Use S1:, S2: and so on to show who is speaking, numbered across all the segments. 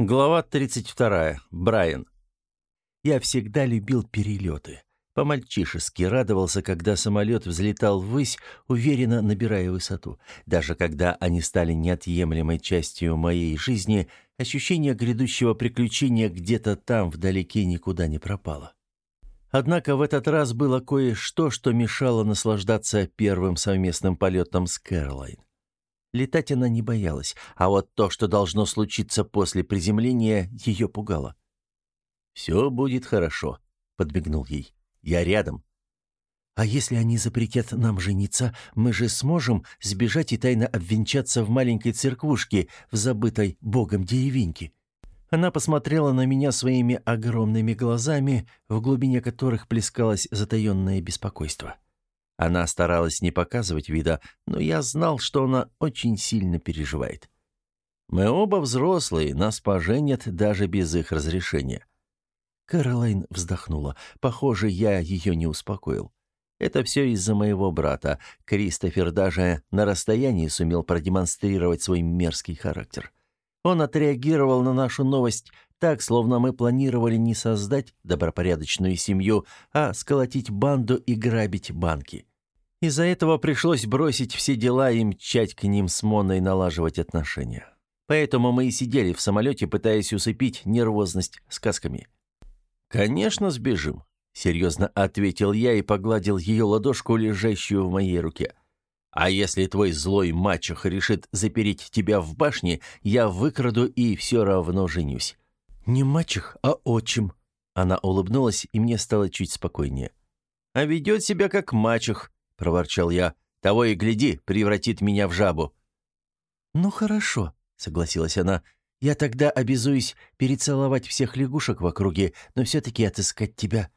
S1: Глава 32. Брайан. Я всегда любил перелеты. По-мальчишески радовался, когда самолет взлетал ввысь, уверенно набирая высоту. Даже когда они стали неотъемлемой частью моей жизни, ощущение грядущего приключения где-то там, вдалеке, никуда не пропало. Однако в этот раз было кое-что, что мешало наслаждаться первым совместным полетом с Кэролайн. Летать она не боялась, а вот то, что должно случиться после приземления, ее пугало. «Все будет хорошо», — подмигнул ей. «Я рядом». «А если они запретят нам жениться, мы же сможем сбежать и тайно обвенчаться в маленькой церквушке в забытой богом деревеньке?» Она посмотрела на меня своими огромными глазами, в глубине которых плескалось затаенное беспокойство. — она старалась не показывать вида, но я знал, что она очень сильно переживает. Мы оба взрослые, нас поженят даже без их разрешения. Кэролайн вздохнула. Похоже, я ее не успокоил. Это все из-за моего брата. Кристофер даже на расстоянии сумел продемонстрировать свой мерзкий характер. Он отреагировал на нашу новость так, словно мы планировали не создать добропорядочную семью, а сколотить банду и грабить банки. Из-за этого пришлось бросить все дела и мчать к ним с Моной налаживать отношения. Поэтому мы и сидели в самолете, пытаясь усыпить нервозность сказками. «Конечно, сбежим», — серьезно ответил я и погладил ее ладошку, лежащую в моей руке. «А если твой злой мачех решит запереть тебя в башне, я выкраду и все равно женюсь». «Не мачех, а отчим». Она улыбнулась, и мне стало чуть спокойнее. «А ведет себя как мачех», — проворчал я. «Того и гляди, превратит меня в жабу». «Ну хорошо», — согласилась она. «Я тогда обязуюсь перецеловать всех лягушек в округе, но все-таки отыскать тебя».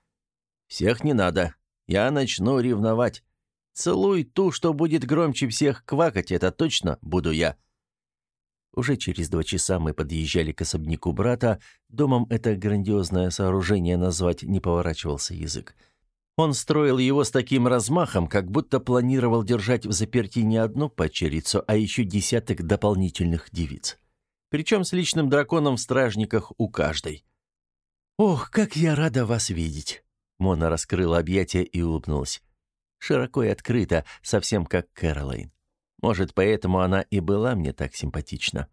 S1: «Всех не надо. Я начну ревновать. Целуй ту, что будет громче всех квакать, это точно буду я». Уже через два часа мы подъезжали к особняку брата. Домом это грандиозное сооружение назвать не поворачивался язык. Он строил его с таким размахом, как будто планировал держать в заперти не одну падчерицу, а еще десяток дополнительных девиц. Причем с личным драконом в стражниках у каждой. «Ох, как я рада вас видеть!» Мона раскрыла объятия и улыбнулась. Широко и открыто, совсем как Кэролайн. Может, поэтому она и была мне так симпатична.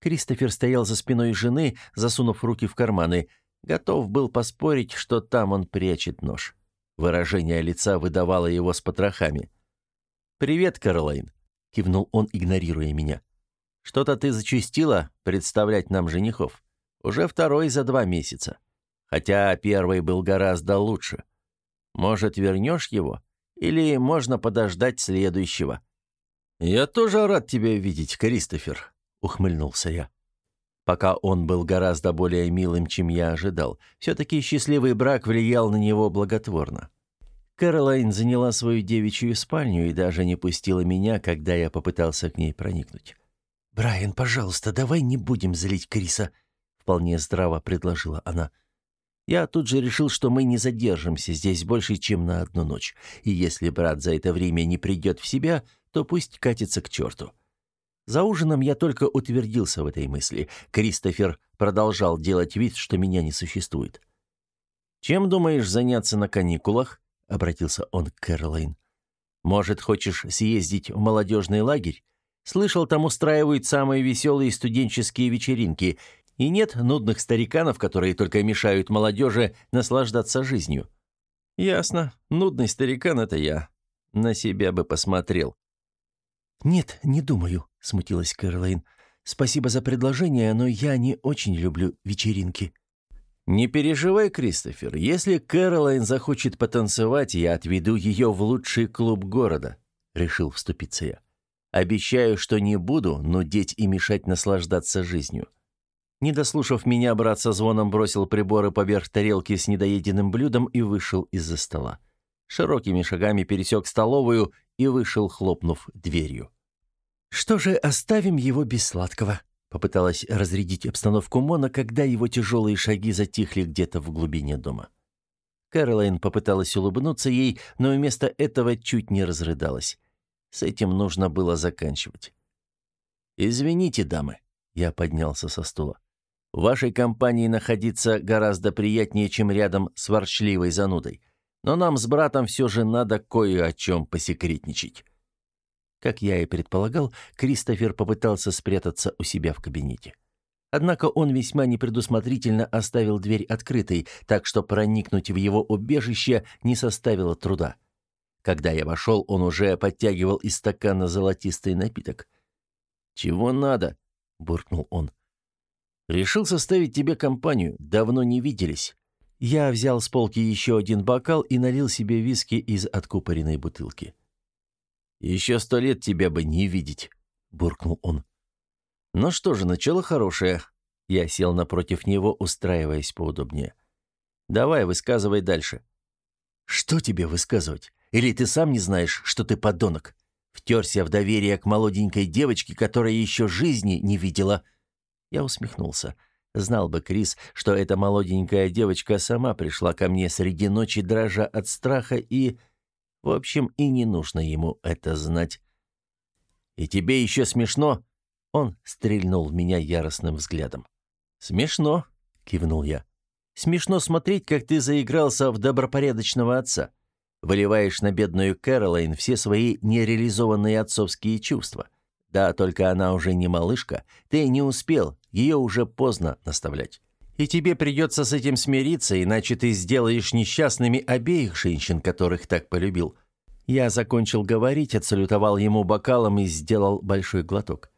S1: Кристофер стоял за спиной жены, засунув руки в карманы. Готов был поспорить, что там он прячет нож. Выражение лица выдавало его с потрохами. «Привет, Каролайн», — кивнул он, игнорируя меня. «Что-то ты зачастила представлять нам женихов. Уже второй за два месяца. Хотя первый был гораздо лучше. Может, вернешь его? Или можно подождать следующего?» «Я тоже рад тебя видеть, Кристофер», — ухмыльнулся я. Пока он был гораздо более милым, чем я ожидал. Все-таки счастливый брак влиял на него благотворно. Кэролайн заняла свою девичью спальню и даже не пустила меня, когда я попытался к ней проникнуть. «Брайан, пожалуйста, давай не будем злить Криса», — вполне здраво предложила она. Я тут же решил, что мы не задержимся здесь больше, чем на одну ночь, и если брат за это время не придет в себя, то пусть катится к черту. За ужином я только утвердился в этой мысли. Кристофер продолжал делать вид, что меня не существует. «Чем думаешь заняться на каникулах?» — обратился он к Кэролайн. «Может, хочешь съездить в молодежный лагерь? Слышал, там устраивают самые веселые студенческие вечеринки, и нет нудных стариканов, которые только мешают молодежи наслаждаться жизнью». «Ясно. Нудный старикан — это я. На себя бы посмотрел». «Нет, не думаю», — смутилась Кэролайн. «Спасибо за предложение, но я не очень люблю вечеринки». «Не переживай, Кристофер. Если Кэролайн захочет потанцевать, я отведу ее в лучший клуб города», — решил вступиться я. «Обещаю, что не буду нудеть и мешать наслаждаться жизнью». Не дослушав меня, брат со звоном бросил приборы поверх тарелки с недоеденным блюдом и вышел из-за стола. Широкими шагами пересек столовую и вышел, хлопнув дверью. «Что же, оставим его без сладкого», — попыталась разрядить обстановку Мона, когда его тяжелые шаги затихли где-то в глубине дома. Кэролайн попыталась улыбнуться ей, но вместо этого чуть не разрыдалась. С этим нужно было заканчивать. «Извините, дамы», — я поднялся со стула. В вашей компании находиться гораздо приятнее, чем рядом с ворчливой занудой. Но нам с братом все же надо кое о чем посекретничать». Как я и предполагал, Кристофер попытался спрятаться у себя в кабинете. Однако он весьма непредусмотрительно оставил дверь открытой, так что проникнуть в его убежище не составило труда. Когда я вошел, он уже подтягивал из стакана золотистый напиток. «Чего надо?» — буркнул он. «Решил составить тебе компанию. Давно не виделись». Я взял с полки еще один бокал и налил себе виски из откупоренной бутылки. «Еще сто лет тебя бы не видеть», — буркнул он. «Ну что же, начало хорошее». Я сел напротив него, устраиваясь поудобнее. «Давай, высказывай дальше». «Что тебе высказывать? Или ты сам не знаешь, что ты подонок? Втерся в доверие к молоденькой девочке, которая еще жизни не видела». Я усмехнулся. Знал бы Крис, что эта молоденькая девочка сама пришла ко мне среди ночи, дрожа от страха, и... В общем, и не нужно ему это знать. «И тебе еще смешно?» Он стрельнул в меня яростным взглядом. «Смешно», — кивнул я. «Смешно смотреть, как ты заигрался в добропорядочного отца. Выливаешь на бедную Кэролайн все свои нереализованные отцовские чувства. Да, только она уже не малышка. Ты не успел, ее уже поздно наставлять. И тебе придется с этим смириться, иначе ты сделаешь несчастными обеих женщин, которых так полюбил». Я закончил говорить, отсалютовал ему бокалом и сделал большой глоток.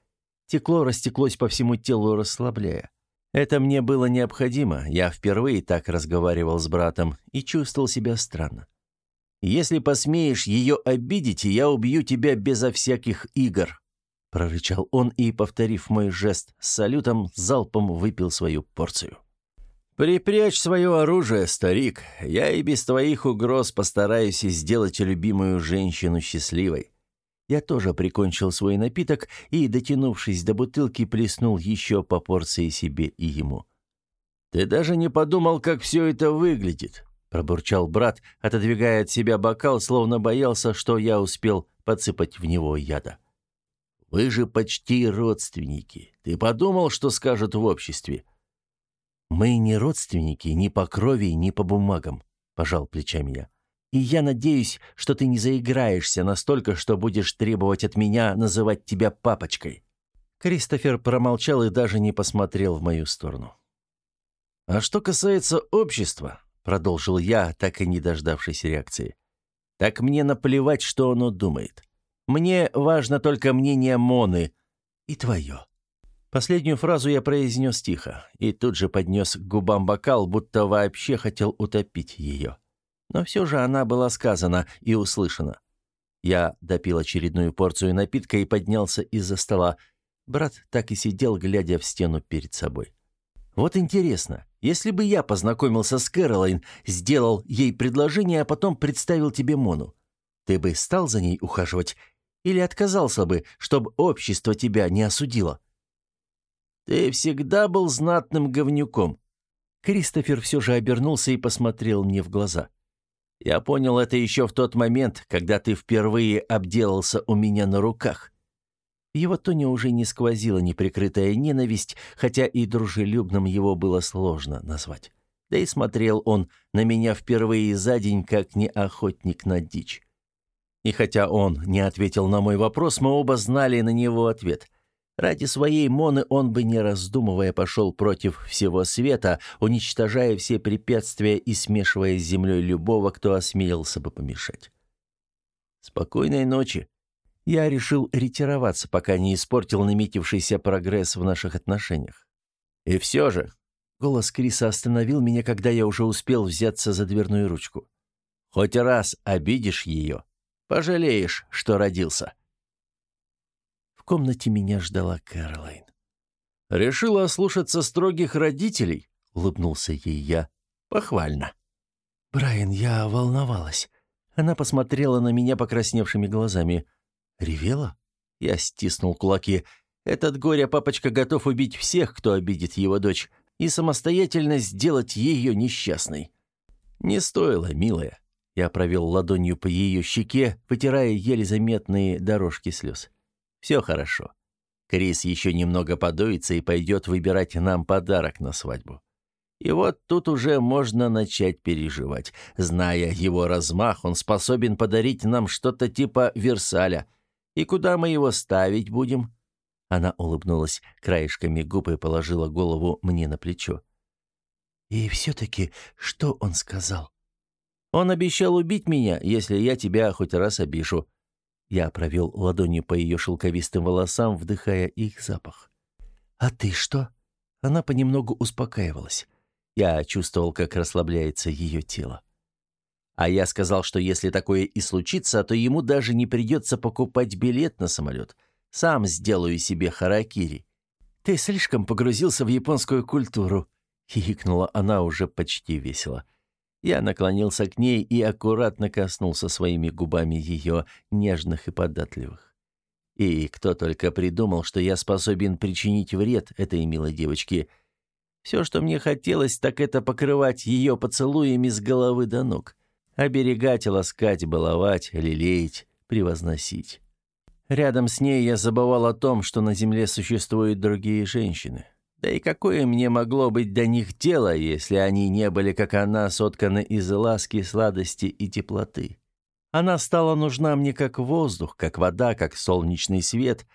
S1: Текло растеклось по всему телу, расслабляя. Это мне было необходимо. Я впервые так разговаривал с братом и чувствовал себя странно. «Если посмеешь ее обидеть, я убью тебя безо всяких игр», — прорычал он и, повторив мой жест с салютом, залпом выпил свою порцию. «Припрячь свое оружие, старик. Я и без твоих угроз постараюсь сделать любимую женщину счастливой. Я тоже прикончил свой напиток и, дотянувшись до бутылки, плеснул еще по порции себе и ему. «Ты даже не подумал, как все это выглядит», — пробурчал брат, отодвигая от себя бокал, словно боялся, что я успел подсыпать в него яда. «Вы же почти родственники. Ты подумал, что скажут в обществе?» «Мы не родственники ни по крови, ни по бумагам», — пожал плечами я. И я надеюсь, что ты не заиграешься настолько, что будешь требовать от меня называть тебя папочкой». Кристофер промолчал и даже не посмотрел в мою сторону. «А что касается общества», — продолжил я, так и не дождавшись реакции, «так мне наплевать, что оно думает. Мне важно только мнение Моны и твое». Последнюю фразу я произнес тихо и тут же поднес к губам бокал, будто вообще хотел утопить ее. Но все же она была сказана и услышана. Я допил очередную порцию напитка и поднялся из-за стола. Брат так и сидел, глядя в стену перед собой. Вот интересно, если бы я познакомился с Кэролайн, сделал ей предложение, а потом представил тебе Мону, ты бы стал за ней ухаживать или отказался бы, чтобы общество тебя не осудило? Ты всегда был знатным говнюком. Кристофер все же обернулся и посмотрел мне в глаза. Я понял это еще в тот момент, когда ты впервые обделался у меня на руках. Его тоне уже не сквозила неприкрытая ненависть, хотя и дружелюбным его было сложно назвать. Да и смотрел он на меня впервые за день, как не охотник на дичь. И хотя он не ответил на мой вопрос, мы оба знали на него ответ. Ради своей Моны он бы, не раздумывая, пошел против всего света, уничтожая все препятствия и смешивая с землей любого, кто осмелился бы помешать. «Спокойной ночи», я решил ретироваться, пока не испортил наметившийся прогресс в наших отношениях. И все же, голос Криса остановил меня, когда я уже успел взяться за дверную ручку. Хоть раз обидишь ее, пожалеешь, что родился. В комнате меня ждала Кэролайн. «Решила ослушаться строгих родителей?» — улыбнулся ей я. «Похвально». «Брайан, я волновалась». Она посмотрела на меня покрасневшими глазами. «Ревела?» Я стиснул кулаки. «Этот горя-папочка готов убить всех, кто обидит его дочь, и самостоятельно сделать ее несчастной». «Не стоило, милая». Я провел ладонью по ее щеке, вытирая еле заметные дорожки слез. Все хорошо. Крис еще немного подуется и пойдет выбирать нам подарок на свадьбу. И вот тут уже можно начать переживать. Зная его размах, он способен подарить нам что-то типа Версаля. И куда мы его ставить будем?» Она улыбнулась краешками губ и положила голову мне на плечо. «И все-таки, что он сказал?» «Он обещал убить меня, если я тебя хоть раз обижу». Я провел ладонью по ее шелковистым волосам, вдыхая их запах. «А ты что?» Она понемногу успокаивалась. Я чувствовал, как расслабляется ее тело. А я сказал, что если такое и случится, то ему даже не придется покупать билет на самолет. Сам сделаю себе харакири. «Ты слишком погрузился в японскую культуру», — хихикнула она уже почти весело. Я наклонился к ней и аккуратно коснулся своими губами ее нежных и податливых. И кто только придумал, что я способен причинить вред этой милой девочке — все, что мне хотелось, так это покрывать ее поцелуями с головы до ног. Оберегать, ласкать, баловать, лелеять, превозносить. Рядом с ней я забывал о том, что на земле существуют другие женщины. Да и какое мне могло быть до них дело, если они не были, как она, сотканы из ласки, сладости и теплоты? Она стала нужна мне как воздух, как вода, как солнечный свет.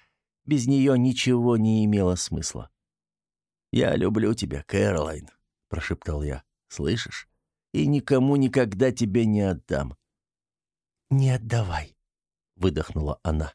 S1: Без нее ничего не имело смысла. «Я люблю тебя, Кэролайн», — прошептал я. «Слышишь? И никому никогда тебя не отдам».
S2: «Не отдавай», —
S1: выдохнула она.